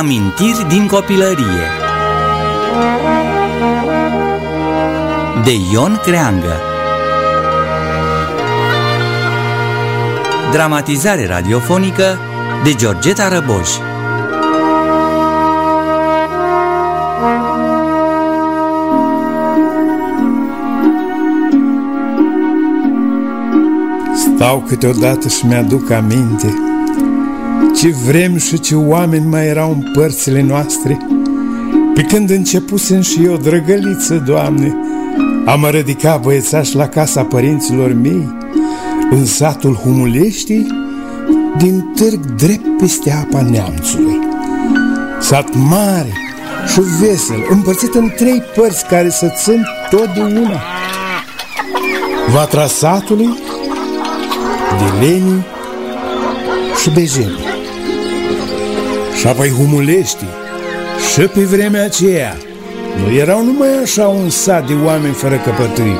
Amintiri din copilărie. De Ion Creangă. Dramatizare radiofonică de Georgeta Răboș. Stau câteodată și mi-aduc aminte Ce vrem și ce oameni mai erau în părțile noastre. Pe când începusem și eu, drăgăliță, Doamne Am rădicat băiețaș la casa părinților mei În satul Humuleștii Din târg drept peste apa neamțului. Sat mare și vesel Împărțit în trei părți care să țin tot de una Vatra satului Dileni și Bejeni. Și apoi Humulești. Și pe vremea aceea nu erau numai așa un sat de oameni fără căpătâi,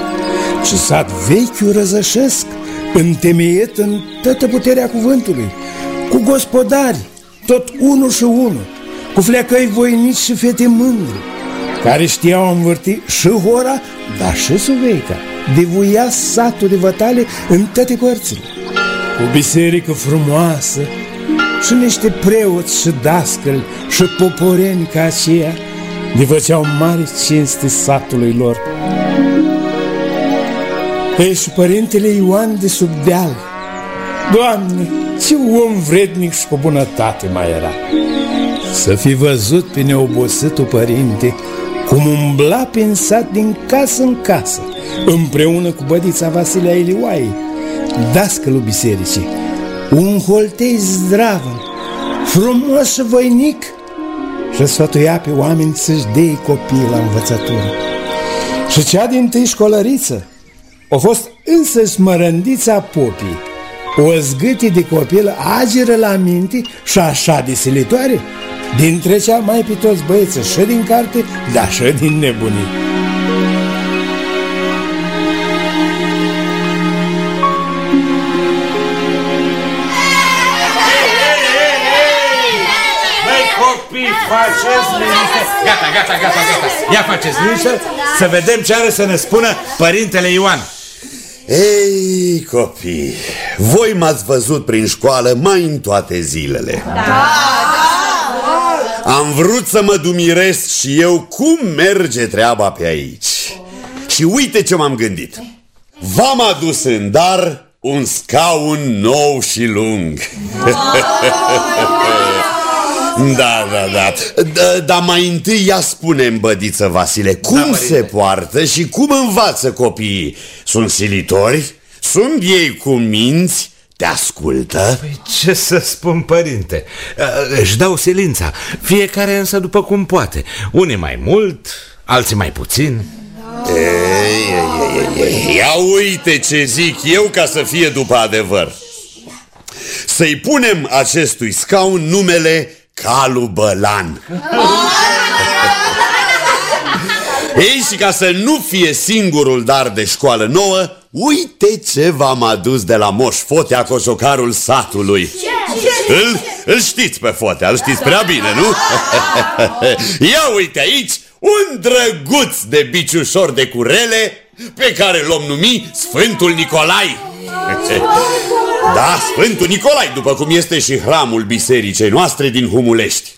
ci sat vechiul răzășesc, întemeiet în toată puterea cuvântului, cu gospodari, tot unul și unul, cu fleacăi voinici și fete mândre, care știau învârti și hora, dar și suveica, devuia satul de vătale în toate părțile. O biserică frumoasă și niște preoți și dascăli și poporeni ca aceia ne făceau mari cinste satului lor. Ei, și părintele Ioan de sub deal, Doamne, ce om vrednic și cu bunătate mai era! Să fi văzut pe neobositul părinte cum umbla prin sat din casă în casă, împreună cu bădița Vasilea Ilioaie, dascălul bisericii, un holtei zdravă, frumos și voinic și sfătuia pe oameni să-și dea copiii la învățătură. Și cea din tâi școlăriță a fost însăși mărândița popii, o zgâtie de copil ageră la minte și așa de silitoare, dintre cea mai pe toți băieță și din carte, dar și din nebunii. Faceți liniște. Gata, gata, gata, gata. Ia faceți liniște să vedem ce are să ne spună părintele Ioan. Ei, copii, voi m-ați văzut prin școală mai în toate zilele. Da, da. Am vrut să mă dumiresc și eu cum merge treaba pe aici. Și uite ce m-am gândit. V-am adus în dar un scaun nou și lung. Da, da, da, da Dar mai întâi ia spune bădiță Vasile Cum da, se poartă și cum învață copiii? Sunt silitori? Sunt ei cu minți? Te ascultă? Păi ce să spun, părinte Își dau silința Fiecare însă după cum poate Unii mai mult, alții mai puțin ei, ei, ei, ei. Ia uite ce zic eu ca să fie după adevăr Să-i punem acestui scaun numele Calu Bălan Ei, și ca să nu fie singurul dar de școală nouă Uite ce v-am adus de la Moș Fotea, coșocarul satului ce? Îl, îl știți pe Fotea, îl știți prea bine, nu? Ia uite aici un drăguț de biciușor de curele Pe care l-om numi Sfântul Nicolai Da, Sfântul Nicolai, după cum este și hramul bisericei noastre din Humulești.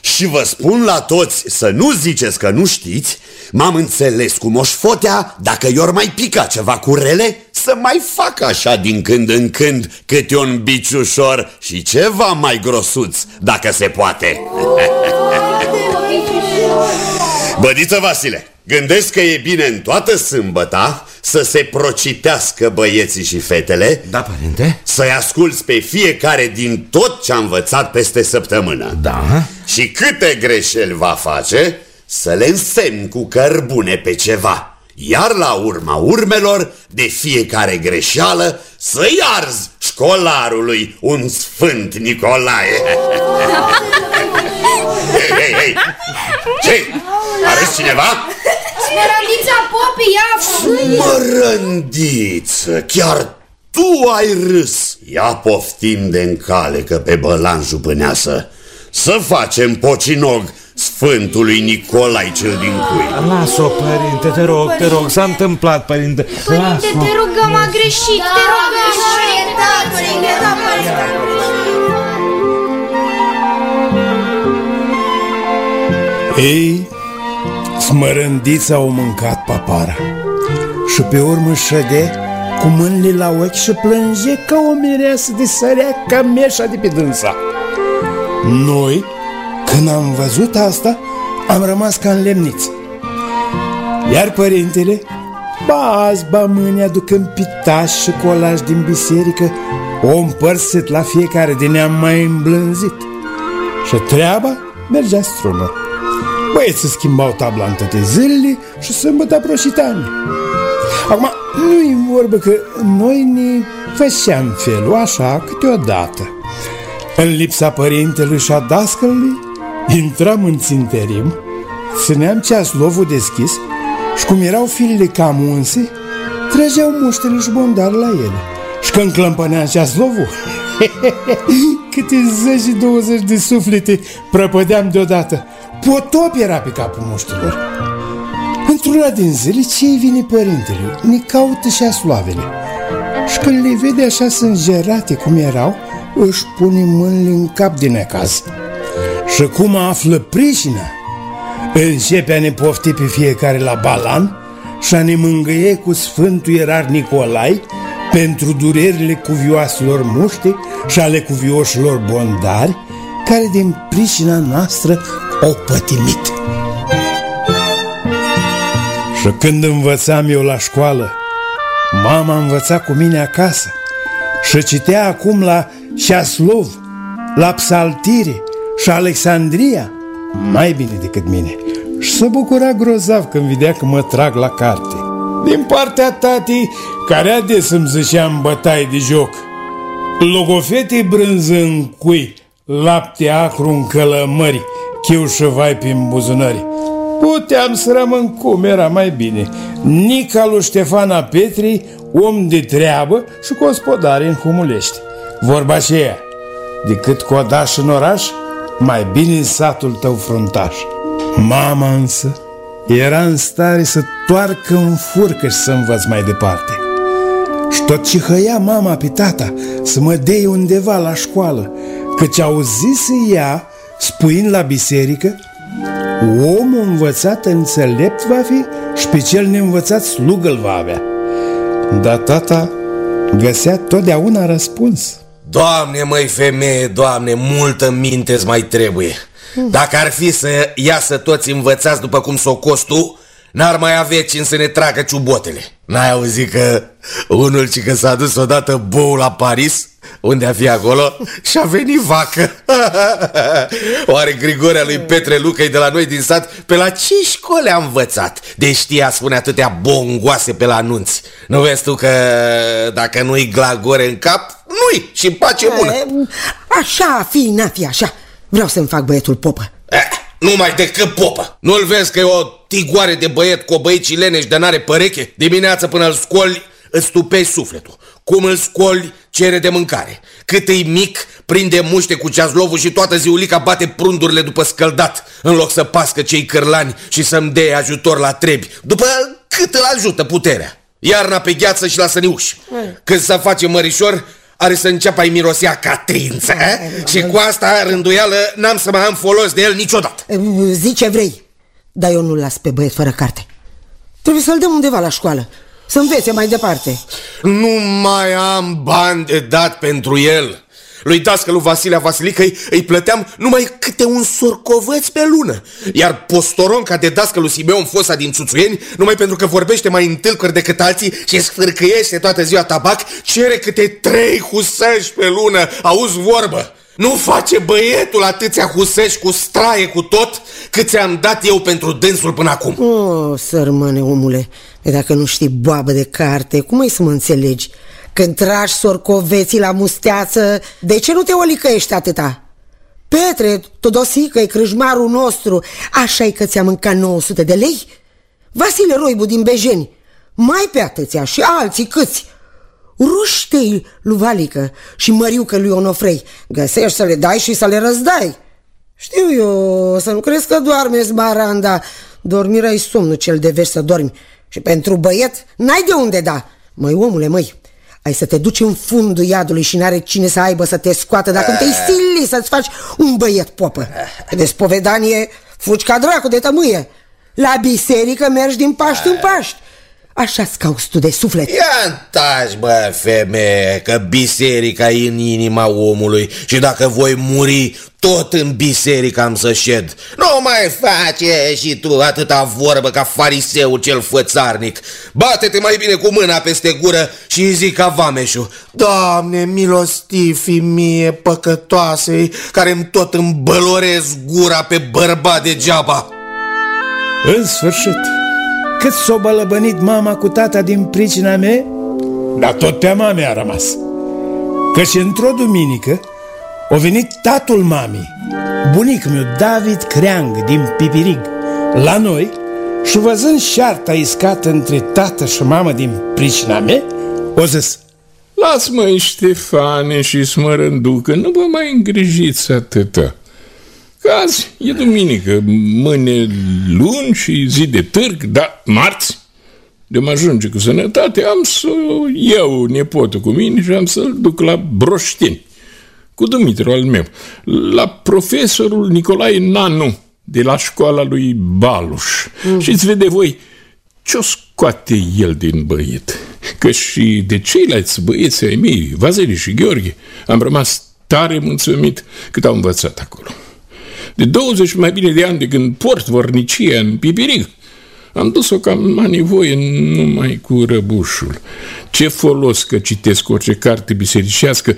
Și vă spun la toți să nu ziceți că nu știți, m-am înțeles cu moșfotea, dacă i-or mai pica ceva cu rele, să mai fac așa din când în când câte un biciușor și ceva mai grosuț, dacă se poate. Bădiță Vasile, gândesc că e bine în toată sâmbăta să se procitească băieții și fetele Da, părinte. Să-i asculți pe fiecare din tot ce a învățat peste săptămână. Da. Și câte greșeli va face Să le însemn cu cărbune pe ceva Iar la urma urmelor De fiecare greșeală Să-i arzi școlarului Un sfânt Nicolae Hei, hei, hei Ce? Arăți cineva? Mărândița popii, ia Mărândiță, chiar tu ai râs Ia poftim de încale că pe bălan jupâneasă să facem pocinog Sfântului Nicolai cel din cui. Las-o, părinte, te rog, te rog, s-a întâmplat, părinte. Părinte, te rugăm, a greșit, te rugăm. Ei, smărândița au mâncat papara Și pe urmă șăde cu mâinile la ochi și plânge ca o mireasă de sărea ca meșa de pe dânsa. Noi, când am văzut asta, am rămas ca lemniți Iar părintele, ba azi, ba mâine aducând pitaș și colaj din biserică O împărțit la fiecare de ne-am mai îmblânzit. Și treaba mergea strună Băieții schimbau tabla în toate zilele și sâmbătă proșitani. Acum, nu-i vorbă că noi ne făceam felul așa câteodată. În lipsa părintelui și a dascălului, intram în ținterim, țineam ceaslovul deschis și cum erau filele cam unse, trăgeau muștele și bondar la ele. Și când clămpănea ceaslovul, câte zeci și douăzeci de suflete prăpădeam deodată. Potop era pe capul muștilor. Într-una din zile, ce vine părintele? Ne caută și asloavele. Și când le vede așa sângerate cum erau, își pune mâinile în cap din necaz. Și cum află pricina, începe a ne pofti pe fiecare la balan și a ne mângâie cu Sfântul Ierar Nicolai pentru durerile cuvioaselor muște și ale cuvioșilor bondari, care din pricina noastră au pătimit. Și când învățam eu la școală, mama învăța cu mine acasă și citea acum la Șaslov, la Psaltire și Alexandria mai bine decât mine și se bucura grozav când vedea că mă trag la carte. Din partea tatii, care ades îmi zicea în bătaie de joc, logofete brânză în cui, lapte acru în călămări, chiu și vai prin buzunări. Puteam să rămân cum era mai bine. Nica lui Ștefana Petri, om de treabă și gospodare în Humulești. Vorba aceea, decât codaș în oraș, mai bine în satul tău fruntaș. Mama însă era în stare să toarcă în furcă și să învăț mai departe. Și tot ce hăia mama pe tata să mă dea undeva la școală, căci auzise ea, spuind la biserică, omul învățat înțelept va fi și pe cel neînvățat slugă va avea. Dar tata găsea totdeauna răspuns. Doamne, măi femeie, doamne, multă minte mai trebuie. Dacă ar fi să iasă toți învățați după cum s-o tu, n-ar mai avea cine să ne tragă ciubotele. N-ai auzit că unul ci că s-a dus odată bou la Paris, unde a fi acolo, și a venit vacă. Oare Grigorea lui Petre Lucăi de la noi din sat, pe la ce școli a învățat? De știa spune atâtea bongoase pe la anunți. Nu vezi tu că dacă nu-i glagore în cap, nu-i și pace bună. Așa fi, n-a fi așa. Vreau să-mi fac băietul popă. Eh, numai decât popă. Nu-l vezi că e o tigoare de băiet cu o băici leneș de n-are păreche? Dimineața până îl scoli, îți tupei sufletul. Cum îl scoli, cere de mâncare. Cât e mic, prinde muște cu ceaslovul și toată ziulica bate prundurile după scăldat, în loc să pască cei cârlani și să-mi dea ajutor la trebi, după cât îl ajută puterea. Iarna pe gheață și la săniuși. Când se face mărișor, are să înceapă a-i mirosea catrință Și cu asta rânduială n-am să mai am folos de el niciodată. Zici ce vrei. Dar eu nu-l las pe băiet fără carte. Trebuie să-l dăm undeva la școală Să învețe mai departe Nu mai am bani de dat pentru el lui dascălul Vasilea Vasilică îi, îi plăteam numai câte un surcovăț pe lună. Iar postoronca de dascălul Simeon Fosa din Țuțuieni, numai pentru că vorbește mai întâlcări decât alții și sfârcăiește toată ziua tabac, cere câte trei husăși pe lună. Auzi vorbă? Nu face băietul atâția husești cu straie cu tot cât ți-am dat eu pentru dânsul până acum. O, oh, sărmane omule, dacă nu știi boabă de carte, cum ai să mă înțelegi? Când tragi sorcoveții la musteață, de ce nu te olicăiești atâta? Petre, Todosică, e crâșmarul nostru, așa e că ți-a mâncat 900 de lei? Vasile Roibu din Bejeni, mai pe atâția și alții câți? Ruștei lui Valică și Măriucă lui Onofrei, găsești să le dai și să le răzdai. Știu eu, să nu crezi că doarme Maranda. Dormirea-i somnul cel de veci să dormi. Și pentru băiet, n-ai de unde da. Măi, omule, măi, ai să te duci în fundul iadului și n-are cine să aibă să te scoată dacă nu te-ai stili să-ți faci un băiet popă. De spovedanie fugi ca dracu de tămâie. La biserică mergi din Paști în Paști. Așa-ți cauți tu de suflet. Ia taci, bă, femeie, că biserica e în inima omului Și dacă voi muri, tot în biserică am să șed. Nu mai face și tu atâta vorbă ca fariseul cel fățarnic. Bate-te mai bine cu mâna peste gură și zic ca vameșul. Doamne, milostivi mie păcătoasei Care-mi tot îmbălorez gura pe bărbat degeaba. În sfârșit cât s-o bălăbănit mama cu tata din pricina mea, dar tot pe mame a rămas. Căci într-o duminică a venit tatul mamei, bunicul meu David Creang din Pipirig, la noi și văzând șarta iscată între tată și mamă din pricina mea, o zis Las-mă, Ștefane și smărânducă, nu vă mai îngrijiți atâta. Că azi e duminică, mâine luni și zi de târg, dar marți, de mă ajunge cu sănătate, am să iau nepotul cu mine și am să-l duc la Broșteni, cu Dumitru al meu, la profesorul Nicolae Nanu, de la școala lui Baluș. Mm. Și îți vede voi ce-o scoate el din băiet. Că și de ceilalți băieți ai mei, Vazeli și Gheorghe, am rămas tare mulțumit cât au învățat acolo de 20 mai bine de ani de când port vornicia în Pipirig. Am dus-o cam la nevoie numai cu răbușul. Ce folos că citesc orice carte bisericească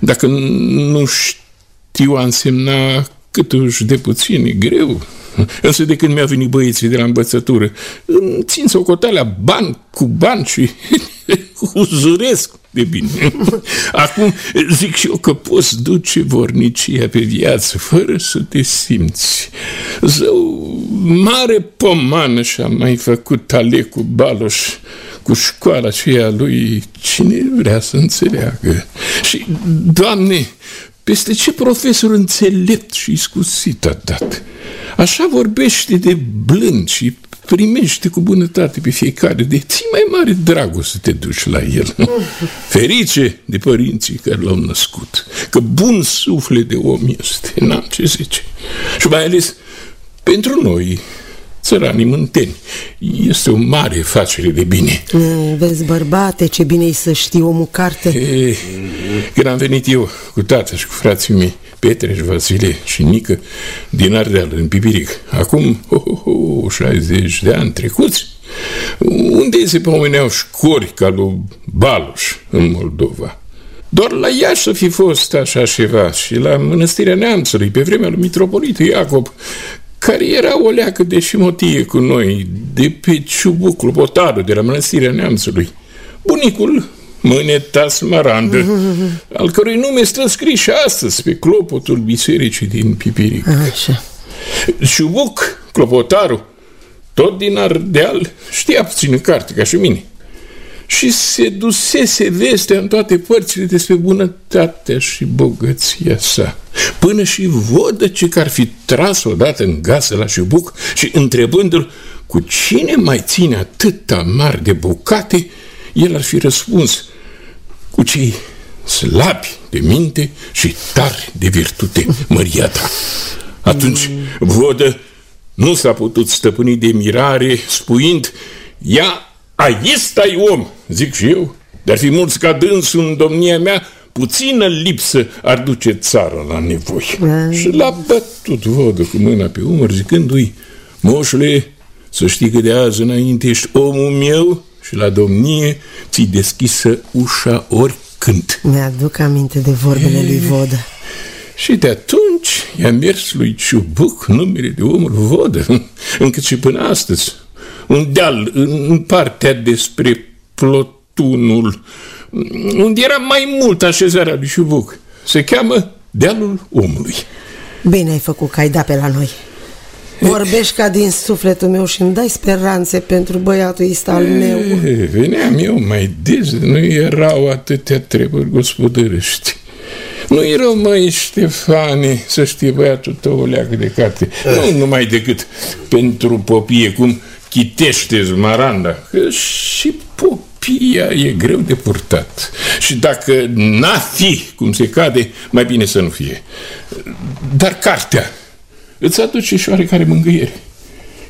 dacă nu știu a însemna cât uși de puțin, e greu. Însă de când mi-au venit băieții de la învățătură, îmi țin socoteala ban cu ban și uzuresc de bine. Acum zic și eu că poți duce vornicia pe viață fără să te simți. Zău, mare pomană și-a mai făcut Alecu Baloș cu școala aceea lui cine vrea să înțeleagă. Și, Doamne, peste ce profesor înțelept și iscusit a dat. Așa vorbește de blând și primește cu bunătate pe fiecare, de ți mai mare dragul să te duci la el. Ferice de părinții care l-au născut, că bun suflet de om este, n-am ce zice. Și mai ales pentru noi, țăranii mânteni. Este o mare facere de bine. Vezi, bărbate, ce bine să știi omul carte. E, când am venit eu cu tata și cu frații mei, Petre și Vasile și Nică din Ardeal, în Pipiric. Acum, oh, oh, oh, 60 de ani trecuți, unde se pomeneau școri ca lui Baluș în Moldova. Doar la Iași să fi fost așa ceva și la Mănăstirea Neamțului, pe vremea lui Mitropolitul Iacob, care era o leacă de șimotie cu noi, de pe ciubucul potarul de la Mănăstirea Neamțului. Bunicul Mâneta Smarandă, al cărui nume stă scris și astăzi pe clopotul bisericii din Pipiric. Așa. Șubuc, clopotarul, tot din Ardeal, știa puțin în carte, ca și mine. Și se dusese vestea în toate părțile despre bunătatea și bogăția sa. Până și vodă ce că ar fi tras odată în gasă la Șubuc și întrebându-l cu cine mai ține atâta mari de bucate, el ar fi răspuns – cu cei slabi de minte și tari de virtute, măria ta. Atunci Vodă nu s-a putut stăpâni de mirare, spuind, ia, aici stai om, zic și eu, dar fi mulți ca dânsul în domnia mea, puțină lipsă ar duce țara la nevoi. Și l-a bătut Vodă cu mâna pe umăr, zicându-i, moșule, să știi că de azi înainte ești omul meu și la domnie ți deschisă ușa oricând. Mi-aduc aminte de vorbele lui Vodă. Și de atunci i-a mers lui Ciubuc numele de omul Vodă, încât și până astăzi. Un deal în partea despre plotunul, unde era mai mult așezarea lui Ciubuc. Se cheamă Dealul Omului. Bine ai făcut că ai dat pe la noi. Vorbești ca din sufletul meu și îmi dai speranțe pentru băiatul ăsta al meu. Veneam eu mai des, nu erau atâtea treburi gospodărești. Nu e rău, măi, Ștefane, să știe băiatul tău o leagă de carte. Nu numai decât pentru popie, cum chitește Zmaranda, că și popia e greu de purtat. Și dacă n-a fi cum se cade, mai bine să nu fie. Dar cartea îți aduce și oarecare mângâiere.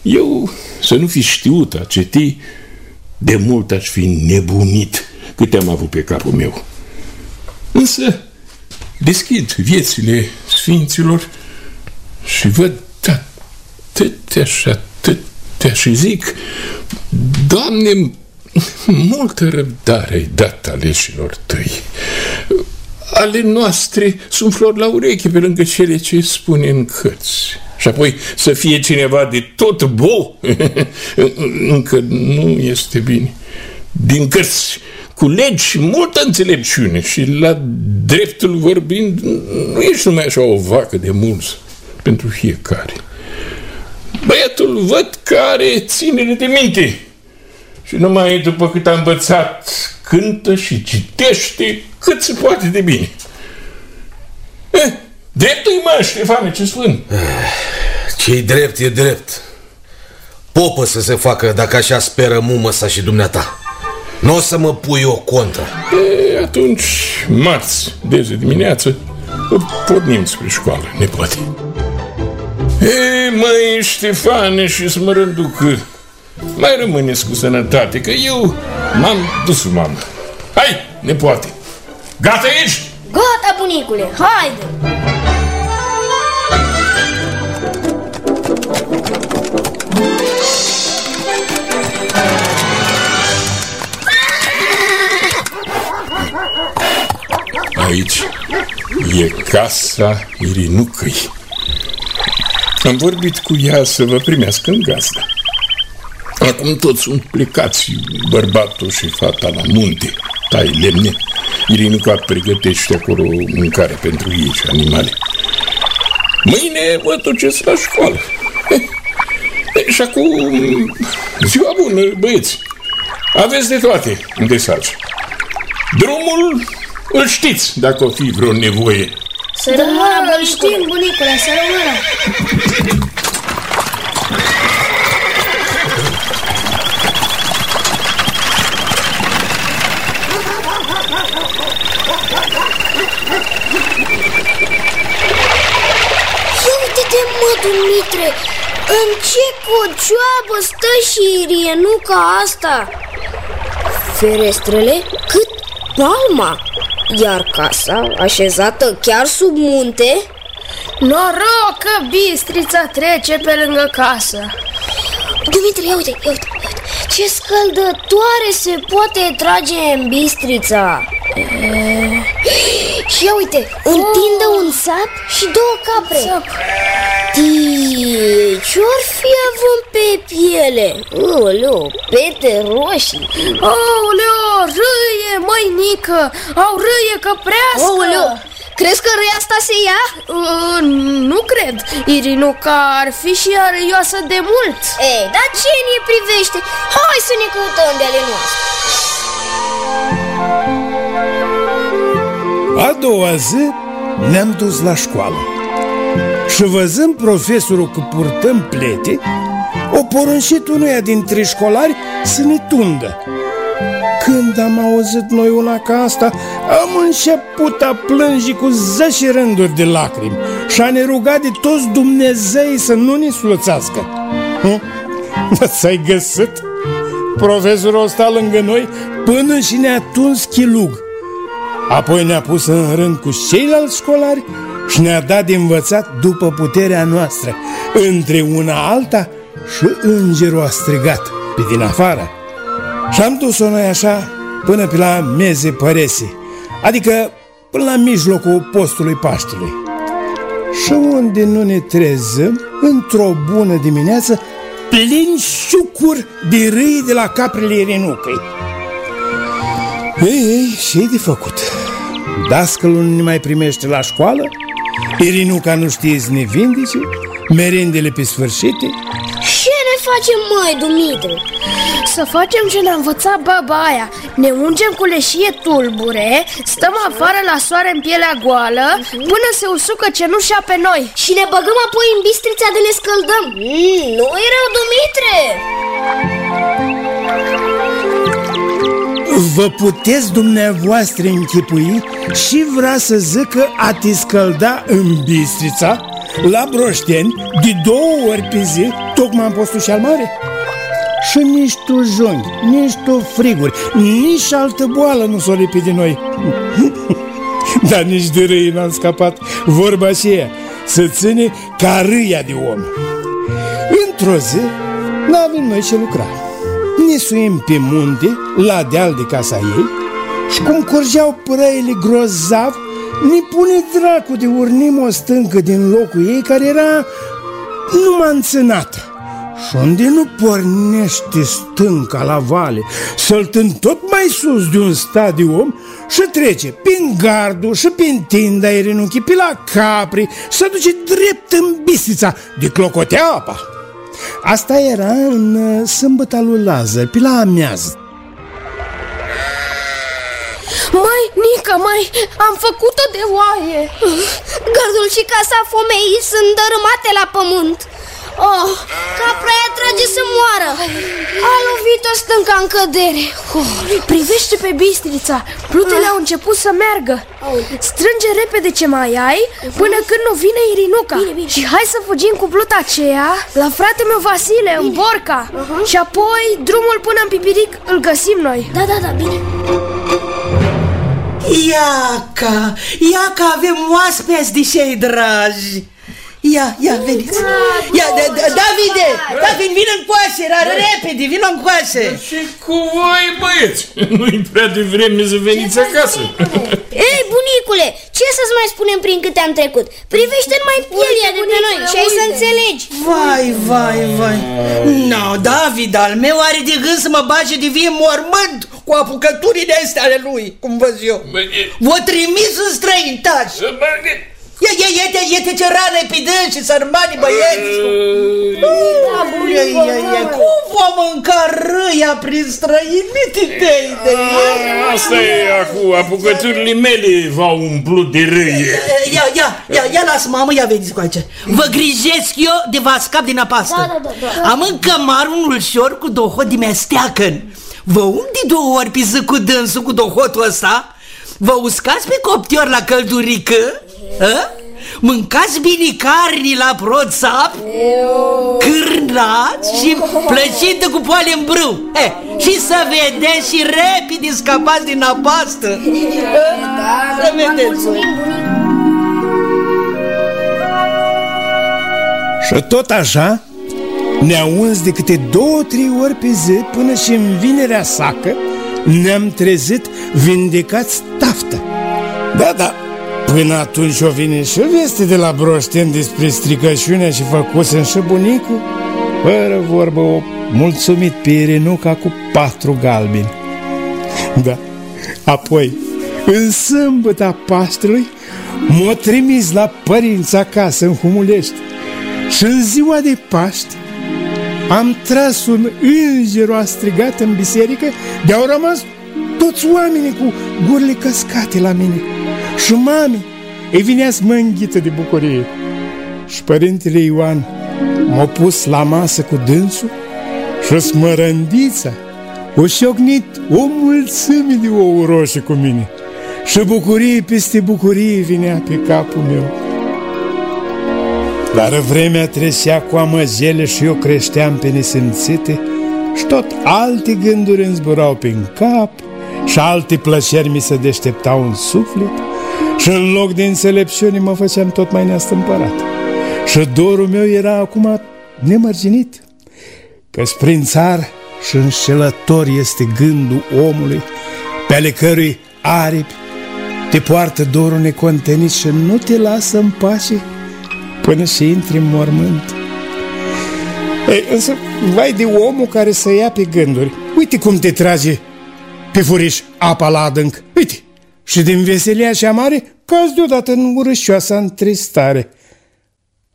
Eu, să nu fi știut a citi, de mult aș fi nebunit câte am avut pe capul meu. Însă deschid viețile sfinților și văd atâtea și atâtea și zic, Doamne, multă răbdare ai dat aleșilor tăi. Ale noastre sunt flori la ureche pe lângă cele ce spune în cărți. Și apoi să fie cineva de tot bo, încă nu este bine. Din cărți culegi multă înțelepciune și la dreptul vorbind nu ești numai așa o vacă de mulți pentru fiecare. Băiatul văd că are ținere de minte și numai după cât a învățat cântă și citește cât se poate de bine. Eh, dreptul-i mă, Ștefane, ce spun? Ce-i drept e drept. Popă să se facă dacă așa speră mumă sa și dumneata. Nu o să mă pui o contra. E, atunci, marți, de zi dimineață, pornim spre școală, ne poate. E, măi, Ștefane și Smărânducă, mai rămâneți cu sănătate, că eu m-am dus, mamă. Hai, ne poate. Gata ești? Gata, bunicule, haide! Aici e casa Irinucăi. Am vorbit cu ea să vă primească în gazdă. Acum toți sunt plecați, bărbatul și fata la munte, tai lemne. Irinuca pregătește acolo mâncare pentru ei și animale. Mâine vă duceți la școală. E, și acum, ziua bună, băieți. Aveți de toate în desaj. Drumul îl știți dacă o fi vreo nevoie. Să rămână, da, știm, bunicule, să rămână. Ia uite-te, mă, Dumitre, în ce cocioabă stă și rienuca asta? Ferestrele cât palma. Iar casa, așezată chiar sub munte... Noroc că bistrița trece pe lângă casă. Dumitru, ia uite, ia uite, ia uite. Ce scăldătoare se poate trage în bistrița. E... Și ia uite, întindă un sap și două capre sap. Ce-or fi având pe piele? Oleu, pete roșii Oleu, râie, măinică, au râie căprească Oleu, Crezi că râia asta se ia? Uh, nu cred Irinuca ar fi și arăioasă de mult Ei, dar ce ne privește? Hai să ne căutăm de ale noastre A doua zi ne-am dus la școală Și văzând profesorul că purtăm plete O poruncit unuia dintre școlari să ne tundă când am auzit noi una ca asta, am început a plânge cu zece rânduri de lacrimi și a ne rugat de toți Dumnezei să nu ne sluțească. Hm? Ți-ai găsit? Profesorul ăsta lângă noi până și ne-a tuns chilug. Apoi ne-a pus în rând cu ceilalți școlari și ne-a dat de învățat după puterea noastră, între una alta și îngerul a strigat pe din afară. Și am dus-o noi așa până pe la meze părese, adică până la mijlocul postului Paștelui. Și unde nu ne trezăm, într-o bună dimineață, plin șucuri de râi de la caprele Irenucăi. Ei, ei, ce de făcut? Dascălul nu ne mai primește la școală, Irinuca nu știe să ne vindice, merendele pe sfârșite. Ce ne facem, măi, Dumitru? Să facem ce ne-a învățat baba aia Ne ungem cu leșie tulbure Stăm afară la soare în pielea goală Până se usucă cenușa pe noi Și ne băgăm apoi în bistrița de ne scăldăm mm, Nu-i rău, Dumitre? Vă puteți dumneavoastră închipui și vrea să zică a te scălda în Bistrița, la Broșteni, de două ori pe zi, tocmai în postul cel mare? Și nici tu junghi, nici tu friguri, nici altă boală nu s-o lipi de noi. Dar nici de râi n-am scăpat. Vorba aceea, să ține ca râia de om. Într-o zi, n-avem noi ce lucra ne suim pe munte, la deal de casa ei, și cum curgeau prăile grozav, ne pune dracu de urnim o stâncă din locul ei care era numai înțânată. Și unde nu pornește stânca la vale, săltând tot mai sus de un stadium și trece prin gardul și prin tinda Irenunchi, pe la capri, și se duce drept în bistița de clocotea apa. Asta era în uh, sâmbăta lui Lazar, pe la amiază. Mai, Nica, mai, am făcut-o de oaie Gardul și casa fomeii sunt dărâmate la pământ Oh, capra aia trage să moară. A lovit-o stânca în cădere. Oh, Privește pe bistrița. Plutele au început să meargă. Strânge repede ce mai ai Până când nu vine Irinuca. Bine, bine. Și hai să fugim cu pluta aceea La frate meu Vasile, în Borca. Și apoi drumul până în Pipiric îl găsim noi. Da, da, da, bine. Iaca, iaca, avem oaspeți de cei dragi Ia, ia, veniți. Ia, da, da, Davide, David, vină în coașe, dar repede, vină în coașe. Și cu voi, băieți, nu-i prea devreme să veniți acasă. Ei, bunicule, ce să-ți mai spunem prin câte am trecut? Privește numai pielea de pe noi și ai să înțelegi. Vai, vai, vai. No, David al meu are de gând să mă bage de vie mormânt cu apucăturile astea ale lui, cum văz eu. Bă, e- Vă trimis în străintași Bă, e- Ia, ia, ia, ia, ia, ce rană pe și sărmani băieți. Ia, ia, ia, cum va mânca râia prin străini? Mititei de Asta e acum, apucăturile mele v-au umplut de râie. Ia, ia, ia, ia, lasă mamă, ia veniți cu aici. Vă grijesc eu de vă scap din apastă. Da, da, da, da. Am în cămar un ulșor cu dohot de mesteacăn. Vă um de două ori pe zi cu dânsul cu dohotul ăsta Vă uscați pe coptior la căldurică? A? Mâncați bine carni la proțap Cârnați și plăcită cu poale în brâu. Eh, Și să vedeți și repede scapați din apastă. Da, Să vedeți. Și tot așa ne-a uns de câte două, trei ori pe zi până și în vinerea sacă ne-am trezit vindecați taftă. Da, da, până atunci o vine și veste de la Broșten despre stricăciunea și făcusem și bunicul, fără vorbă o mulțumit pe Irenuca cu patru galbini. Da, apoi, în sâmbăta Paștelui, m-a trimis la părinți acasă în Humulești și în ziua de Paște am tras un înger a strigat în biserică de au rămas toți oamenii cu gurile căscate la mine. Și mami îi vinea să mă înghită de bucurie. Și părintele Ioan m-a pus la masă cu dânsul și smărândița o șocnit o mulțime de ouă roșii cu mine. Și bucurie peste bucurie vinea pe capul meu. Dar vremea trecea cu amăzele și eu creșteam pe nesimțite și tot alte gânduri îmi zburau prin cap și alte plăceri mi se deșteptau în suflet și în loc de înțelepciune mă făceam tot mai neastâmpărat. Și dorul meu era acum nemărginit, că prin țar și înșelător este gândul omului, pe ale cărui aripi te poartă dorul necontenit și nu te lasă în pace până și intri în mormânt. Ei, însă, vai de omul care să ia pe gânduri. Uite cum te trage pe furiș apa la adânc. Uite, și din veselia și mare, cazi deodată în urâșoasa întristare.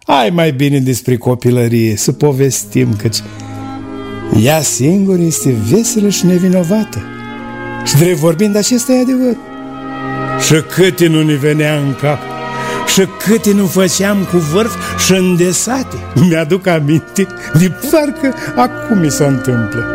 Hai mai bine despre copilărie, să povestim, căci Ea singură este veselă și nevinovată. Și drept vorbind, acesta e adevăr. Și câte nu ne venea în cap și câte nu făceam cu vârf și îndesate. Mi-aduc aminte de parcă acum mi se întâmplă.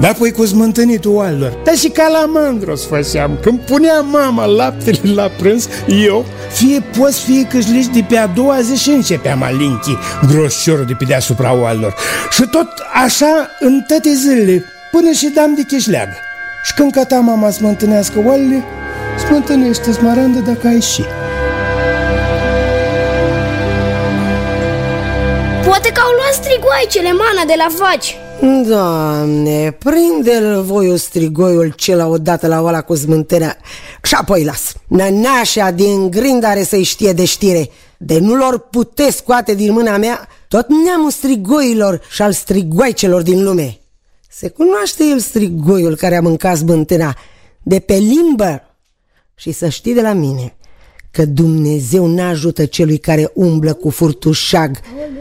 Dar apoi cu smântânitul oalelor Dar și calamandros făceam Când punea mama laptele la prânz Eu, fie poți, fie câșlici De pe a doua zi și începea malinchi Groșciorul de pe deasupra oalelor Și tot așa în toate zilele Până și dam de cheșleagă Și când căta mama să mă întâlnească oalele Smântânește smarandă dacă ai și Poate că au luat strigoaicele mana de la vaci. Doamne, prinde-l voi strigoiul cela odată la oala cu zmântânea Și apoi las. Nănașa din grind are să-i știe de știre. De nu lor pute scoate din mâna mea Tot neamul strigoilor și al strigoaicelor din lume. Se cunoaște el strigoiul care a mâncat zmântâna De pe limbă Și să știi de la mine că Dumnezeu n-ajută celui care umblă cu furtușag.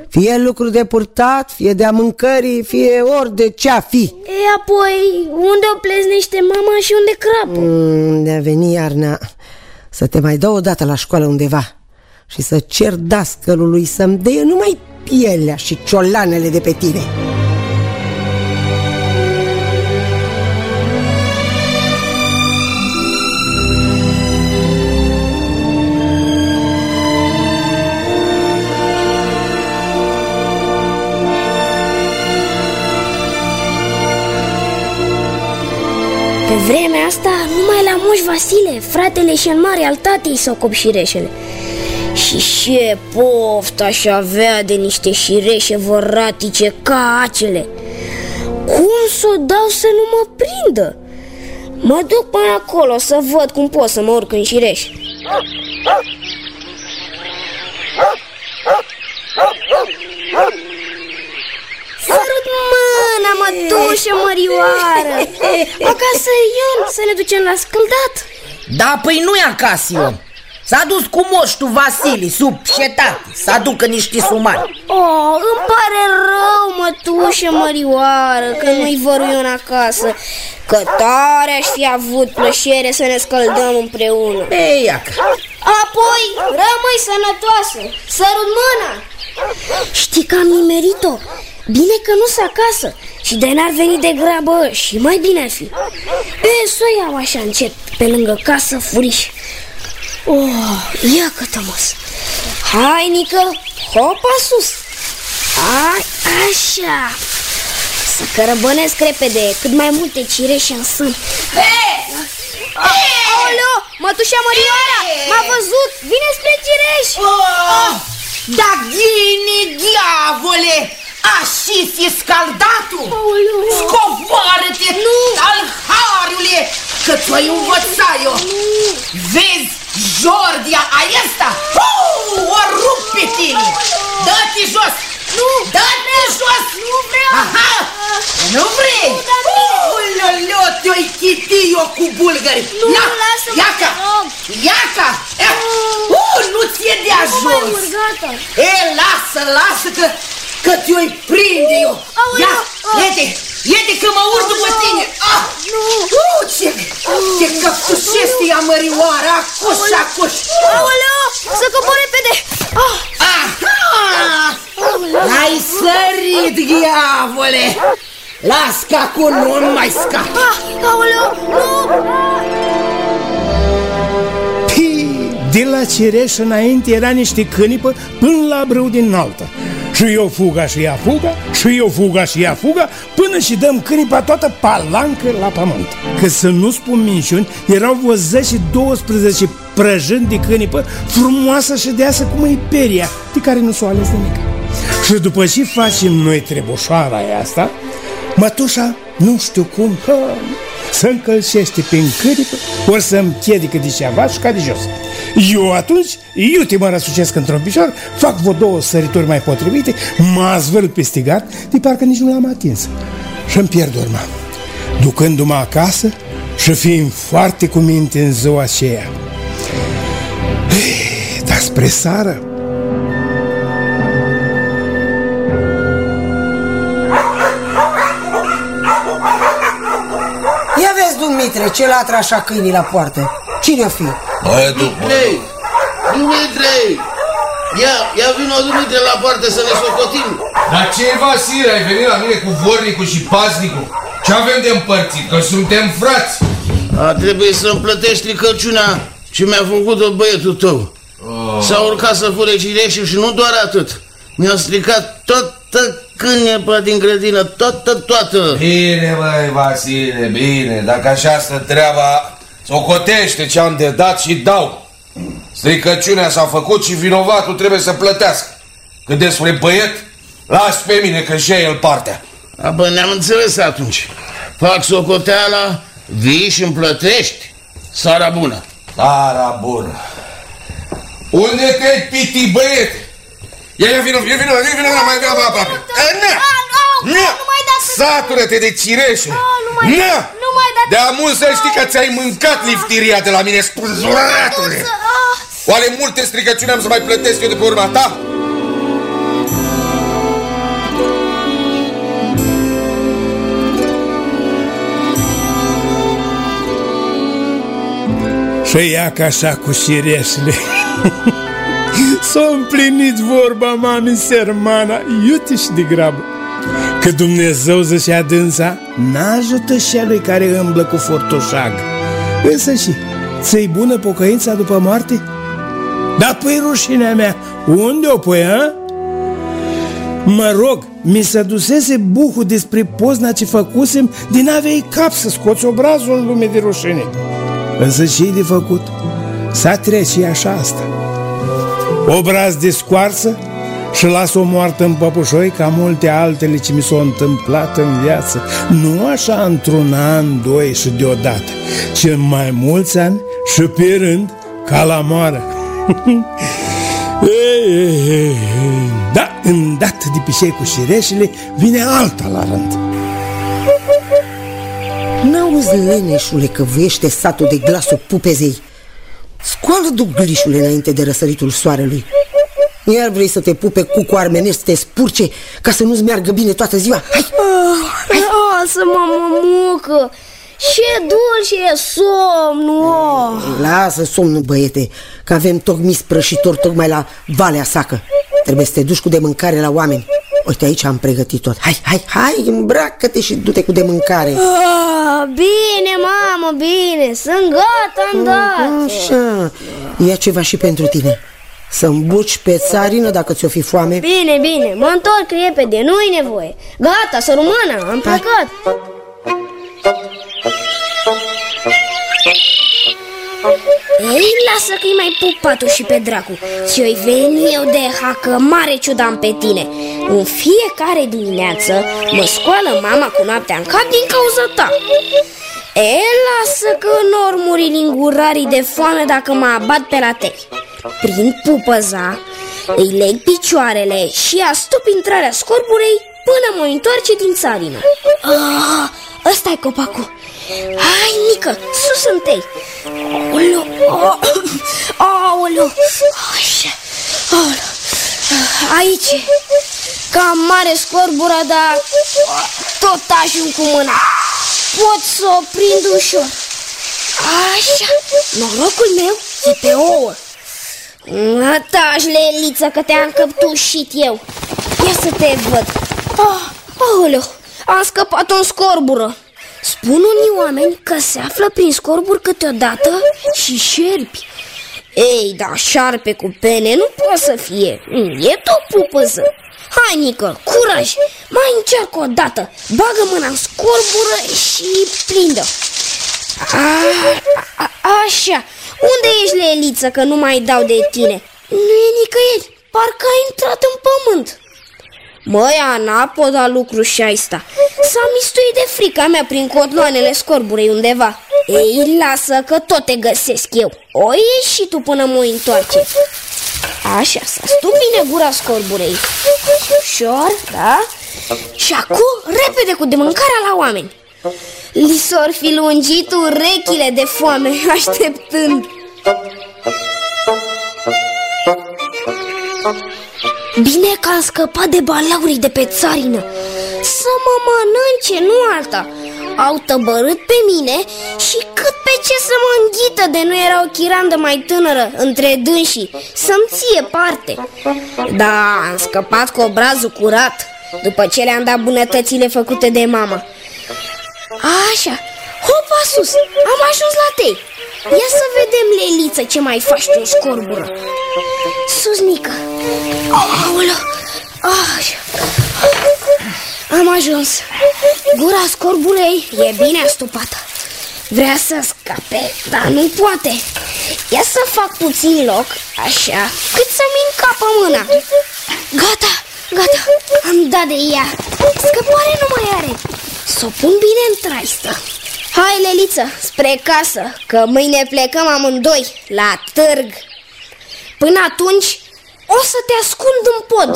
Fie lucru de purtat, fie de-a mâncării, fie ori de ce-a fi. E, apoi, unde o pleznește mama și unde crapă? Unde a venit iarna Să te mai dau o dată la școală undeva Și să cer dascălului să-mi dea numai pielea și ciolanele de pe tine Pe vremea asta, numai la Moș Vasile, fratele și în mare al tatei s-au copșireșele. Și ce poftă aș avea de niște șireșe voratice ca acele? Cum să o dau să nu mă prindă? Mă duc până acolo să văd cum pot să mă urc în șireș. Sărut mâna, mătușă mărioară! Acasă Ion, să ne ducem la scăldat Da, păi nu e acasă, Ion. S-a dus cu moștul Vasili, sub șetate, să aducă niște sumari. Oh, îmi pare rău, mătușă mărioară, că nu-i văru Ion acasă. Că tare aș fi avut plăcere să ne scăldăm împreună. Ei, iaca Apoi, rămâi sănătoasă, sărut mâna. Știi că am nimerit-o? Bine că nu s acasă și de n-ar veni de grabă și mai bine ar fi. E, să o iau așa încet, pe lângă casă, furiș. Oh, ia că tămos Hai, Nică, hopa sus. Hai, așa. Să cărăbănesc repede cât mai multe cireșe în sân. Aoleo, mătușa Mărioara, m-a văzut, vine spre cireș. Oh, Da ghine, diavole! Așa fi scaldatul! Scoboară-te, nu! alhariule, că ți-o învăța eu! Vezi, Jordia aesta? Puu, o rup pe tine! Dă-te jos! Nu! Dă-te jos! Nu vreau! Aha! Nu vrei? Uloleo, te-o-i chiti eu cu bulgări! Nu, Na, lasă-mă, Iaca! te rog. Iaca! Eh, Uh, nu ți-e de Nu mai ajuns! urgată E, lasă, lasă că, că te-o-i prinde eu Aoleu, Ia, ah. iete, iete că mă urc după Aoleu, tine ah, nu. uh, ce, ce căptușește ea mărioara, acuș și acuș Aoleo, să cobor repede ah, Aha! Ai sărit, diavole! Las că acum nu mai scap ah, Aoleo, nu Pii, de la cireș înainte era niște cânipă până la brâu din altă. Și eu fuga și ea fuga, și eu fuga și ea fuga, până și dăm cânipa toată palancă la pământ. Că să nu spun minciuni, erau vreo 10 12 prăjâni de cânipă, frumoasă și deasă cum e peria, de care nu s-o ales nimic. Și după ce facem noi trebușoara aia asta, mătușa, nu știu cum, hă, să încălcește pe câripă, ori să îmi chedică de ceva și ca de jos. Eu atunci, iute mă răsucesc într-un picior, fac vreo două sărituri mai potrivite, mă zvârl peste gard, de parcă nici nu l-am atins. Și îmi pierd urma. Ducându-mă acasă și fiind foarte cu minte în ziua aceea. Ei, Dar spre sară, Vezi, Dumitre, ce latră așa câinii la poartă? Cine-o fi? Bă, tu... Dumitrei! Dumitrei! Ia, ia vină Dumitre la poartă să ne socotim. Dar ce, Vasile, ai venit la mine cu vornicul și paznicul? Ce avem de împărțit? Că suntem frați. A trebuit să-mi plătești stricăciunea ce mi-a făcut-o băietul tău. Oh. S-a urcat să fure cireșul și nu doar atât. Mi-a stricat toată cânepa din grădină, toată, toată. Bine, băi, Vasile, bine. Dacă așa stă treaba, socotește ce am de dat și dau. Stricăciunea s-a făcut și vinovatul trebuie să plătească. Cât despre băiet, las pe mine că și el partea. A, bă, ne-am înțeles atunci. Fac socoteala, vii și îmi plătești. Sara bună. Sara bună. Unde te-ai piti, băiete? Ia, ia, vină, ia, vină, ia, vină, mai vină, mai aproape. Na! Na! Satură-te de cireșe! Na! De amul să știi că ți-ai mâncat liftiria de la mine, spânzuratule! Oare multe stricăciuni am să mai plătesc eu de pe urma ta? Și ia ca așa cu șireșele S-a împlinit vorba mami sermana Iute și de grabă Că Dumnezeu zășea adânsa N-ajută și lui care îmblă cu fortoșag Însă și Ți-i bună pocăința după moarte? Dar păi rușinea mea Unde o pui, a? Mă rog, mi se dusese buhul despre pozna ce făcusem Din aveai cap să scoți obrazul în lume de rușine Însă ce de făcut? S-a trece așa asta Obraz de scoarță și las-o moartă în păpușoi ca multe altele ce mi s-au întâmplat în viață. Nu așa într-un an, doi și deodată Ci în mai mulți ani și pe rând ca la moară. Ei, ei, ei, ei. Da, îndată de pișei cu șireșele vine alta la rând. N-auzi, leneșule, că vâiește satul de glasul pupezei Scoală duglișule înainte de răsăritul soarelui Iar vrei să te pupe cu cu armenești, să te spurce Ca să nu-ți meargă bine toată ziua Hai! Hai! Lasă-mă, mămucă! Ce dulce e somnul! Oh. Lasă somnul, băiete Că avem tocmai sprășitor tocmai la Valea Sacă Trebuie să te duci cu de mâncare la oameni Uite, aici am pregătit tot. Hai, hai, hai, îmbracă-te și du-te cu de mâncare. Ah, Bine, mamă, bine. Sunt gata, îndată Așa, ia ceva și pentru tine. Să îmbuci pe țarină dacă ți-o fi foame. Bine, bine, mă întorc repede, nu-i nevoie. Gata, să rămână, am plecat Ei, lasă că-i mai pup patul și pe dracu Și-oi veni eu de hacă mare ciudam pe tine. În fiecare dimineață mă scoală mama cu noaptea în cap din cauza ta. E, lasă că n-or muri lingurarii de foame dacă mă abat pe la tei Prind pupăza, îi leg picioarele și astup intrarea scorburei până mă întoarce din țarină. Ah, ăsta e copacul Hai, Nică, sus întâi. Aoleu, aoleu, așa, aoleu. Aici Cam mare scorbura, dar tot ajung cu mâna. Pot să o prind ușor. Așa, norocul meu e pe ouă. Taci, Leliță, că te-am căptușit eu. Ia să te văd. Oh, Aoleu, am scăpat o scorbură Spun unii oameni că se află prin scorburi câteodată și șerpi. Ei, da, șarpe cu pene nu poate să fie. E tot pupăză. Hai, Nică, curaj, mai încearcă o dată. Bagă mâna în scorbură și prindă. A, a, Așa, unde ești, Leliță, că nu mai dau de tine? Nu e nicăieri, parcă a intrat în pământ Măi, Ana, pot da lucru și asta S-a mistuit de frica mea prin cotloanele scorburei undeva. Ei, lasă că tot te găsesc eu. O ieși și tu până mă întoarce. Așa, să stup bine gura scorburei Ușor, da? Și acum, repede cu de mâncarea la oameni. Li s-or fi lungit urechile de foame așteptând Bine că am scăpat de balaurii de pe țarină. Să mă mănânce, nu alta. Au tăbărât pe mine și cât pe ce să mă înghită de nu era o chirandă mai tânără între dânsii. Să-mi ție parte. Da, am scăpat cu obrazul curat După ce le-am dat bunătățile făcute de mama Așa, hopa sus, am ajuns la tei. Ia să vedem, Leliță, ce mai faci tu în scorbură. Susnică. Aoleu. Așa. Am ajuns. Gura scorbulei e bine astupată Vrea să scape, dar nu poate. Ia să fac puțin loc, așa Cât să-mi încapă mâna. Gata, gata, am dat de ea. Scăpare nu mai are. Să o pun bine în traistă Hai, Leliță, spre casă Că mâine plecăm amândoi La târg. Până atunci o să te ascund în pod.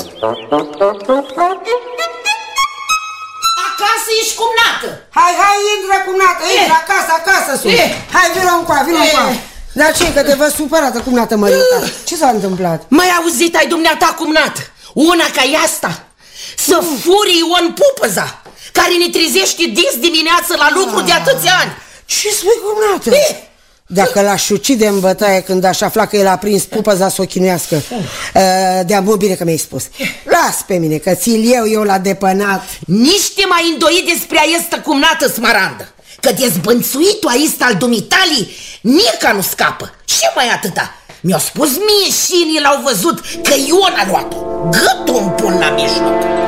Acasă ești cumnată. Hai, hai, intră cumnată, intră acasă, acasă sunt. E. Hai, vină încoa, vină E. încoa. Dar ce, că te văd supărată, cumnată Măriuca Ce s-a întâmplat? Mai auzit ai dumneata cumnată. Una ca e asta. Să furi Ion Pupăza Care ne trezește dis dimineață la lucru de atâția ani. Ce spui, cumnată? Dacă l-aș ucide în bătaie când aș afla că el a prins pupăza să o chinuiască De-a bine că mi-ai spus. Las pe mine, că ți-l eu, eu la depănat. Nici te mai îndoi despre aestă cumnată smarandă Că dezbânțuitul aist al dumitalii Nica nu scapă. Și mai atâta? Mi-au spus mie și l-au văzut că Ion a luat-o. Gâtul îmi pun la mijloc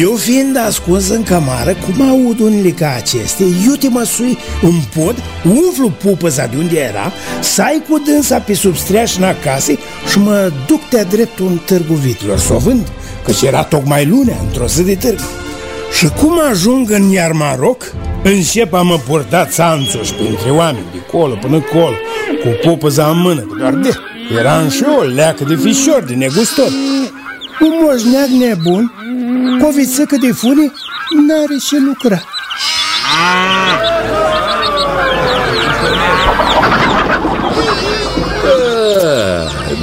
Eu fiind ascuns în cămară, cum aud unele ca aceste, eu te măsui în pod, umflu pupăza de unde era, sai cu dânsa pe sub streașina casei și mă duc de-a dreptul în târgul vitilor să o vând, căci era tocmai lunea, într-o zi de târg. Și cum ajung în Iarmaroc, încep a mă purta țanțoși printre oameni de colo până colo, cu pupăza în mână, că doar de eram și eu o leacă de fișor, de negustor. Un moșneag nebun, cu o vițăcă de fune, n-are ce lucra.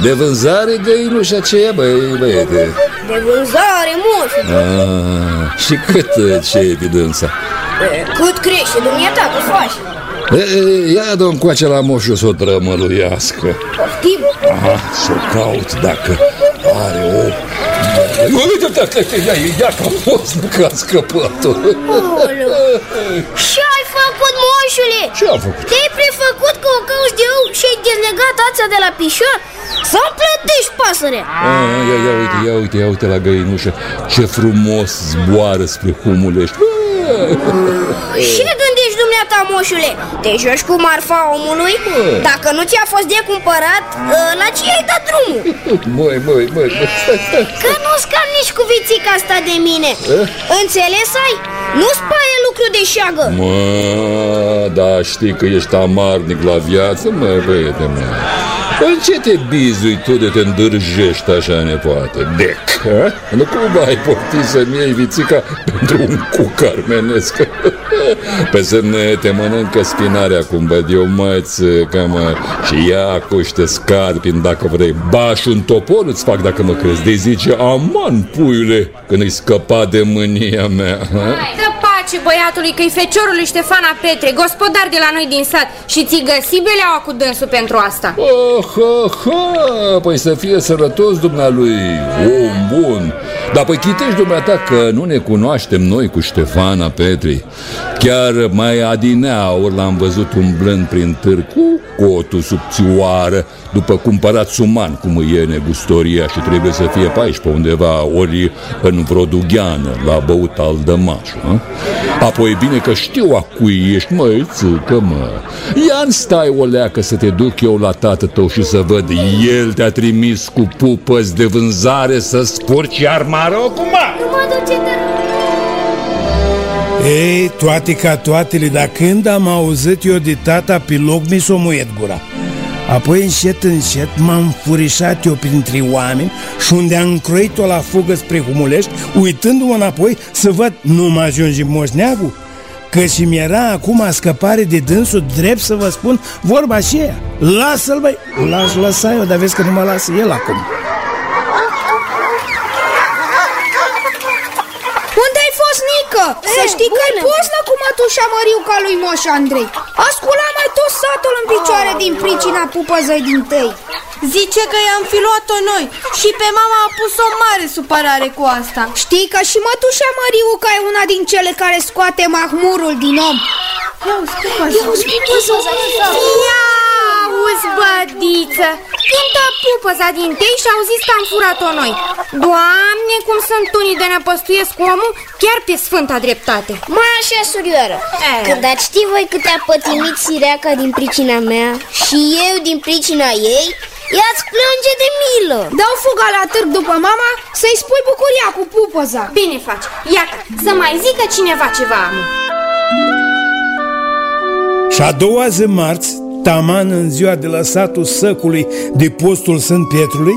De vânzare găinușa aceea, băi, băiete De vânzare, moșu ah, Și cât uh, ce e pe dânsa? Cât crește, dumneata, că faci E, e, Ia dă încoace la moșul să o trămăluiască Poftim Aha, să o caut dacă are o... Uite, dacă ia, ia că a fost, nu că a scăpat-o Aoleu. Ce ai făcut, moșule? Ce am făcut? Te-ai prefăcut că o cauți de ou și ai dezlegat ața de la pișor? Să-mi plătești pasărea Ah, ia, ia uite, ia uite, ia uite la găinușă Ce frumos zboară spre Humulești Ce gândești dumneata, moșule? Te joci cu marfa omului? Dacă nu ți-a fost de cumpărat, ă, la ce ai dat drumul? Măi, măi, măi, măi, stai, stai Că nu scam nici cu vițica asta de mine Înțeles ai? Nu spaie lucru de șeagă Mă, da, știi că ești amarnic la viață, mă, băiete, mă În ce te bizui tu de te îndârjești așa, nepoate? Dec, ha? Nu cumva ai portit să-mi iei vițica pentru un cuc armenesc Pe semne te mănâncă spinarea, cum văd eu, măți, că mă Și ia cuște scarpin dacă vrei Baș un topor îți fac dacă mă crezi De zice, aman, puiule, când îi scăpa de mânia mea ha? Dă pace băiatului că-i feciorul lui Ștefana Petre, gospodar de la noi din sat. Și ți găsi beleaua cu dânsul pentru asta. Oh, ha, ha, păi să fie sărătos dumnealui, om bun. Dar păi chitești dumneata că nu ne cunoaștem noi cu Ștefana Petri Chiar mai adineauri l-am văzut umblând prin târg cu cotul subțioară După cumpărat suman, cum îi e negustoria și trebuie să fie pe aici, pe undeva, ori în vreo dugheană, la băut al dămașul Apoi bine că știu a cui ești, măi, țâcă, mă ia stai o leacă să te duc eu la tată tău și să văd. El te-a trimis cu pupăți de vânzare să spurci iar marocul, mă Nu mă duce de... Ei, toate ca toatele, dar când am auzit eu de tata pe loc, mi s-o muiet gura. Apoi încet, încet m-am furișat eu printre oameni și unde am croit-o la fugă spre Humulești, uitându-mă înapoi să văd nu mă ajunge moșneagul, că și mi-era acum scăpare de dânsul drept să vă spun vorba aceea. Lasă-l, băi! L-aș lăsa eu, dar vezi că nu mă lasă el acum. Unde ai fost, Pupă, să știi că ai poznă cu mătușa Măriuca lui Moș Andrei. A sculat mai tot satul în picioare din pricina pupăzăi din tăi. Zice că i-am fi luat-o noi și pe mama a pus o mare supărare cu asta. Știi că și mătușa Măriuca e una din cele care scoate mahmurul din om. Ia uzi, pupăza Ia uzi, bădiță Cântă pupăza din tei și au zis că am furat-o noi. Doamne, cum sunt unii de năpăstuiesc omul chiar pe sfânta dreptate. Mai așa, surioară E. Când ați ști voi cât a pătimit sireaca din pricina mea Și eu din pricina ei Ea-ți plânge de milă. Dau fuga la târg după mama să-i spui bucuria cu pupăza. Bine faci, iată, să mai zică cineva ceva amu Și a doua zi marți, taman în ziua de la satul săcului de postul Sfânt Pietrului,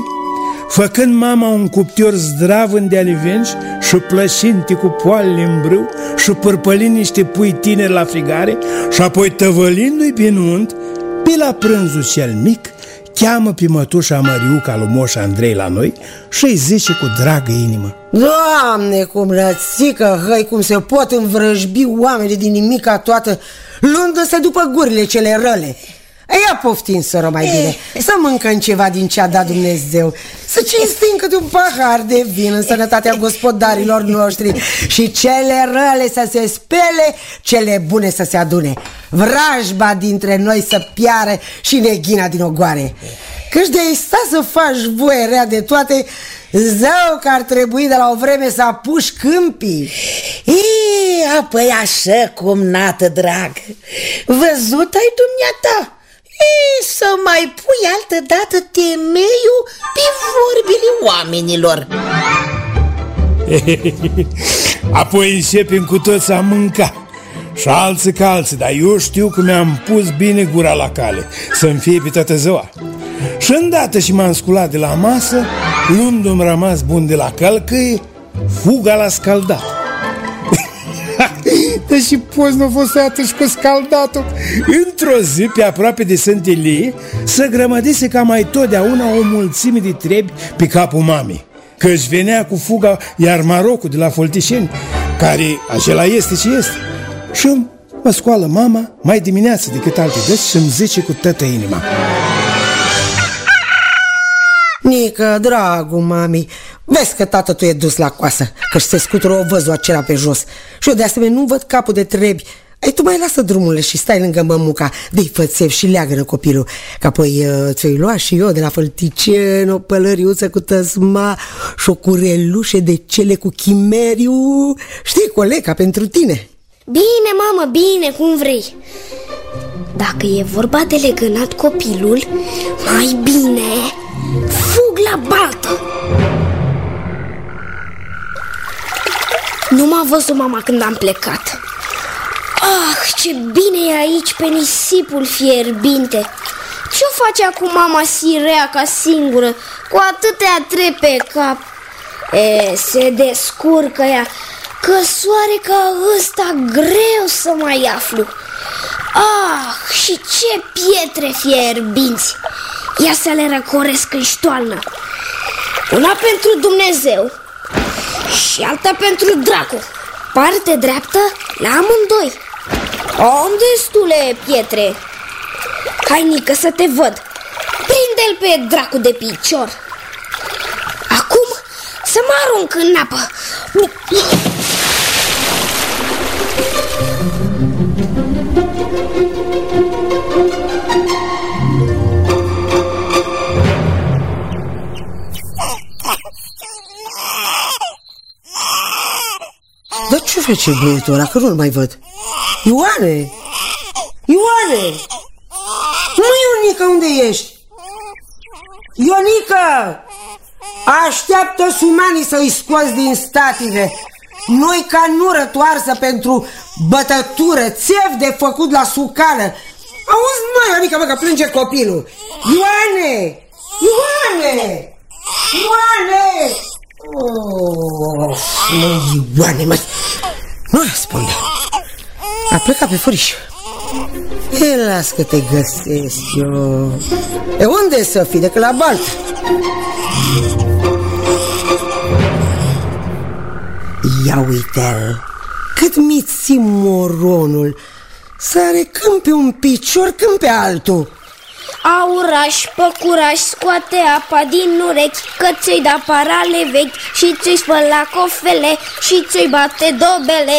făcând mama un cuptior zdravân de alivenci și plășinte cu poalele în brâu și părpălind niște pui tineri la frigare și apoi tăvălindu-i pe nunt, pe la prânzul cel mic, cheamă pe mătușa Măriuca lui Moș Andrei la noi și îi zice cu dragă inimă. Doamne, cum rățică, hăi, cum se pot învrăjbi oamenii din nimica toată, luându-se după gurile cele răle. Ia poftim, soră, mai bine, să mâncăm ceva din ce a dat Dumnezeu, să cinstim câte un pahar de vin în sănătatea gospodarilor noștri și cele răle să se spele, cele bune să se adune. Vrajba dintre noi să piare și neghina din ogoare. Căci de sta să faci voie rea de toate, zău că ar trebui de la o vreme să apuși câmpii. E, apoi așa cum, nată drag Văzut ai dumneata E, să mai pui altă dată temeiul pe vorbile oamenilor. Apoi începem cu toți a mânca. Și alții ca alții Dar eu știu că mi-am pus bine gura la cale Să-mi fie pe toată ziua. Și îndată și m-am sculat de la masă Luându-mi rămas bun de la călcâie Fuga la scaldat Deși poți nu a fost iată și cu scaldatul. Într-o zi, pe aproape de Sântelie Să grămădise ca mai totdeauna o mulțime de trebi pe capul mamei Că își venea cu fuga iar Marocul de la Foltișeni Care acela este ce este Și mă scoală mama mai dimineață decât alte dăți și îmi zice cu toată inima. Nică, dragul mami, vezi că tată tu e dus la coasă, că se scutură o văzul acela pe jos. Și eu de asemenea nu văd capul de trebi. Ai tu mai lasă drumurile și stai lângă mămuca, dă-i fățev și leagă copilul, că apoi uh, ți-o lua și eu de la fălticen, o pălăriuță cu tăsma și o curelușe de cele cu chimeriu. Știi, colega, pentru tine. Bine, mamă, bine, cum vrei Dacă e vorba de legănat copilul Mai bine Fug la baltă Nu m-a văzut mama când am plecat. Ah, ce bine e aici pe nisipul fierbinte. Ce-o face acum mama sirea ca singură Cu atâtea trepe pe cap? E, se descurcă ea Că soare ca ăsta greu să mai aflu. Ah, și ce pietre fierbinți! Ia să le răcoresc în ștoalnă Una pentru Dumnezeu Și alta pentru dracu. Parte dreaptă la amândoi. Am destule pietre. Hai, Nică, să te văd. Prinde-l pe dracu de picior. Acum să mă arunc în apă ce face băietul ăla, că nu-l mai văd? Ioane! Ioane! Nu, Ionica, unde ești? Ionica! Așteaptă sumanii să-i scoți din stative Noi ca nură toarsă pentru bătătură Țev de făcut la sucană Auzi, mă, Ionica, mă, că plânge copilul Ioane! Ioane! Ioane! Oh, mă, Ioane, mă, nu răspunde. A plecat pe furiș. E, las că te găsesc eu. E unde să fii decât la balt? Ia uite-l. Cât miți moronul? Să are când pe un picior, când pe altul Auraș, păcuraș, scoate apa din urechi Că ți-i da parale vechi Și ți-i spăla cofele Și ți-i bate dobele.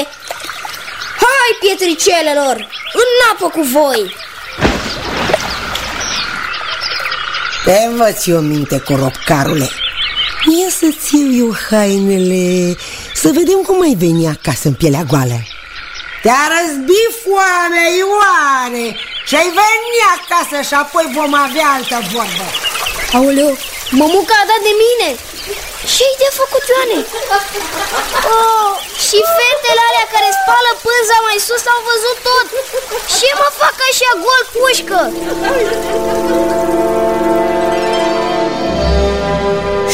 Hai, pietricelelor, în apă cu voi! Te învăț eu minte, coropcarule. Ia să-ți iau eu hainele Să vedem cum ai veni acasă în pielea goală Te-a răzbit foame, Ioane Și-ai veni acasă și apoi vom avea altă vorbă Aoleu, mămuca a dat de mine Ce-i de făcut, Ioane? Oh, și fetele alea care spală pânza mai sus au văzut tot Ce mă fac așa gol pușcă?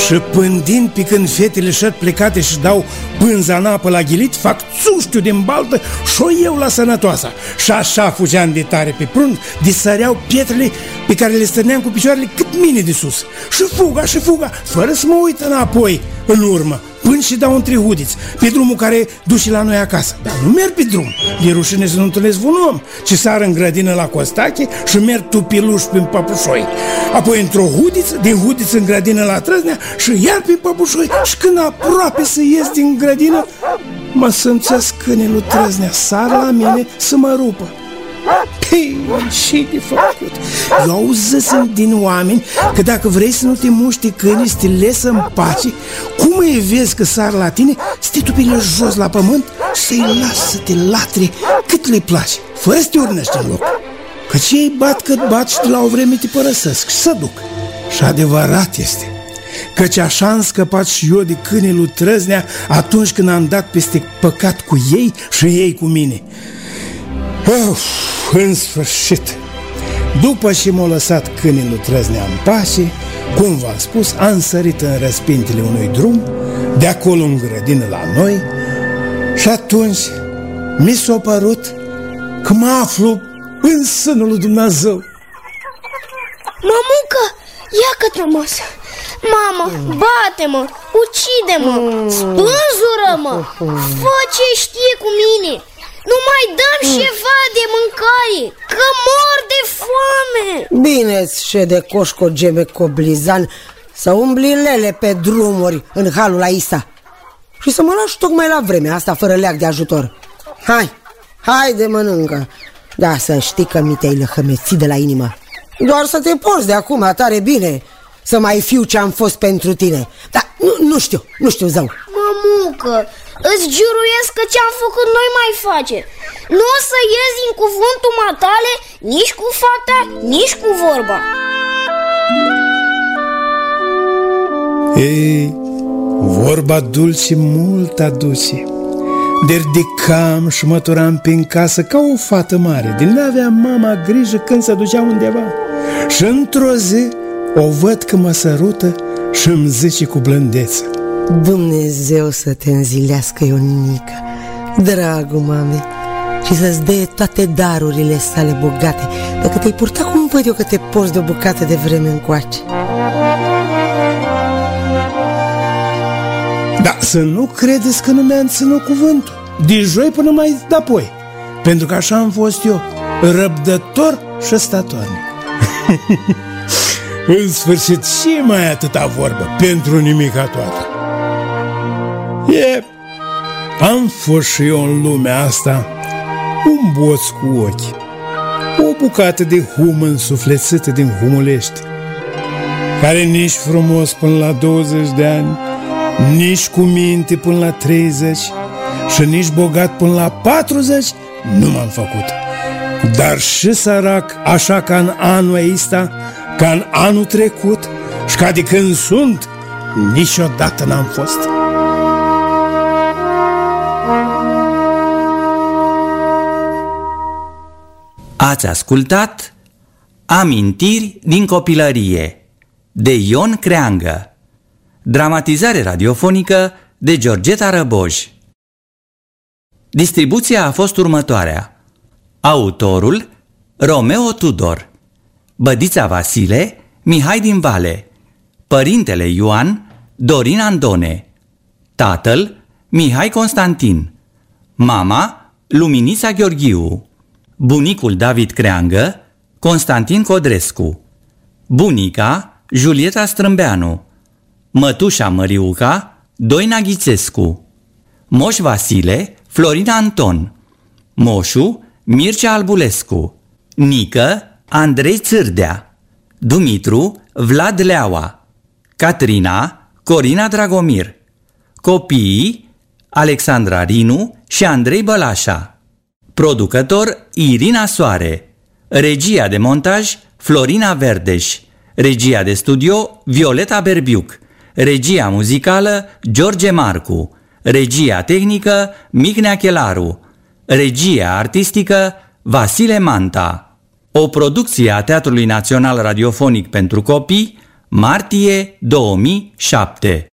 Și pândind picând fetele șăt plecate și dau pânza în apă la ghilit, fac țuștiu din baltă și o eu la sănătoasa. Și așa fugeam de tare pe prund, disăreau pietrele pe care le stăneam cu picioarele cât mine de sus. Și fuga, și fuga, fără să mă uit înapoi, în urmă, până și dau între hudiți, pe drumul care duce la noi acasă. Dar nu merg pe drum, de rușine să nu întâlnesc un om, ci sar în grădină la costache și merg tupiluș prin păpușoi. Apoi într-o hudiță, din hudiță în grădină la trăznea și iar prin păpușoi. Și când aproape să ies din grădină, mă sâmțesc câinele trăznea, sar la mine să mă rupă. Păi, ce de făcut? Eu auzăsem din oameni că dacă vrei să nu te muști câinii, să te lesă în pace, cum îi vezi că sar la tine, să te tupile jos la pământ și să-i lasă să te latre cât le place, fără să te urnești în loc. Căci ei bat cât bat și la o vreme te părăsesc și să duc. Și adevărat este. Căci așa am scăpat și eu de câinii lui Trăznea atunci când am dat peste păcat cu ei și ei cu mine. Uf, în sfârșit! După ce m-a lăsat câinii lui Trăznea în pace, cum v-am spus, am sărit în răspintele unui drum, de acolo în grădină la noi, și atunci mi s-a părut că mă aflu în sânul lui Dumnezeu. Mămucă, ia că masă Mamă, bate-mă, ucide-mă, spânzură-mă Fă ce știe cu mine Nu mai dăm ceva de mâncare, că mor de foame. Bine-ți șede coșco geme coblizan Să umbli lele pe drumuri în halul la Isa Și să mă lași tocmai la vreme asta fără leac de ajutor. Hai, hai de mănâncă. Da, să știi că mi te-ai lăhămețit de la inimă. Doar să te porți de acum tare bine Să mai fiu ce am fost pentru tine. Dar nu, nu știu, nu știu zău Mămucă, îți juruiesc că ce-am făcut noi mai face. Nu o să ies din cuvântul matale Nici cu fata, nici cu vorba. Ei, vorba dulce mult aduce. De ridicam și mă turam prin casă ca o fată mare. Din avea mama grijă când se ducea undeva. Și într-o zi o văd că mă sărută și îmi zice cu blândeță Dumnezeu să te înzilească, Ionica Dragul mame Și să-ți dea toate darurile sale bogate Dacă te-ai purta cum văd eu că te porți de o bucată de vreme încoace. Dar să nu credeți că nu mi-am ținut cuvântul. De joi până mai apoi Pentru că așa am fost eu Răbdător și statornic. În sfârșit, ce mai atâta vorbă Pentru nimica toată E... Am fost și eu în lumea asta Un boț cu ochi O bucată de hum însuflețită din humulești Care nici frumos până la 20 de ani nici cu minte până la 30 și nici bogat până la 40 nu m-am făcut. Dar și sărac, așa ca în anul ăsta, ca în anul trecut și ca de când sunt, niciodată n-am fost. Ați ascultat Amintiri din copilărie de Ion Creangă. Dramatizare radiofonică de Georgeta Răboj Distribuția a fost următoarea. Autorul Romeo Tudor. Bădița Vasile Mihai din Vale. Părintele Ioan Dorin Andone. Tatăl Mihai Constantin. Mama, Luminița Gheorghiu Bunicul David Creangă, Constantin Codrescu. Bunica, Julieta Strâmbeanu. Mătușa Măriuca, Doina Ghițescu. Moș Vasile, Florina Anton. Moșu, Mircea Albulescu. Nică, Andrei Țârdea. Dumitru, Vlad Leaua. Catrina, Corina Dragomir. Copiii, Alexandra Rinu și Andrei Bălașa Producător, Irina Soare. Regia de montaj, Florina Verdeș. Regia de studio, Violeta Berbiuc. Regia muzicală, George Marcu. Regia tehnică, Mihnea Chelaru. Regia artistică, Vasile Manta. O producție a Teatrului Național Radiofonic pentru Copii, martie 2007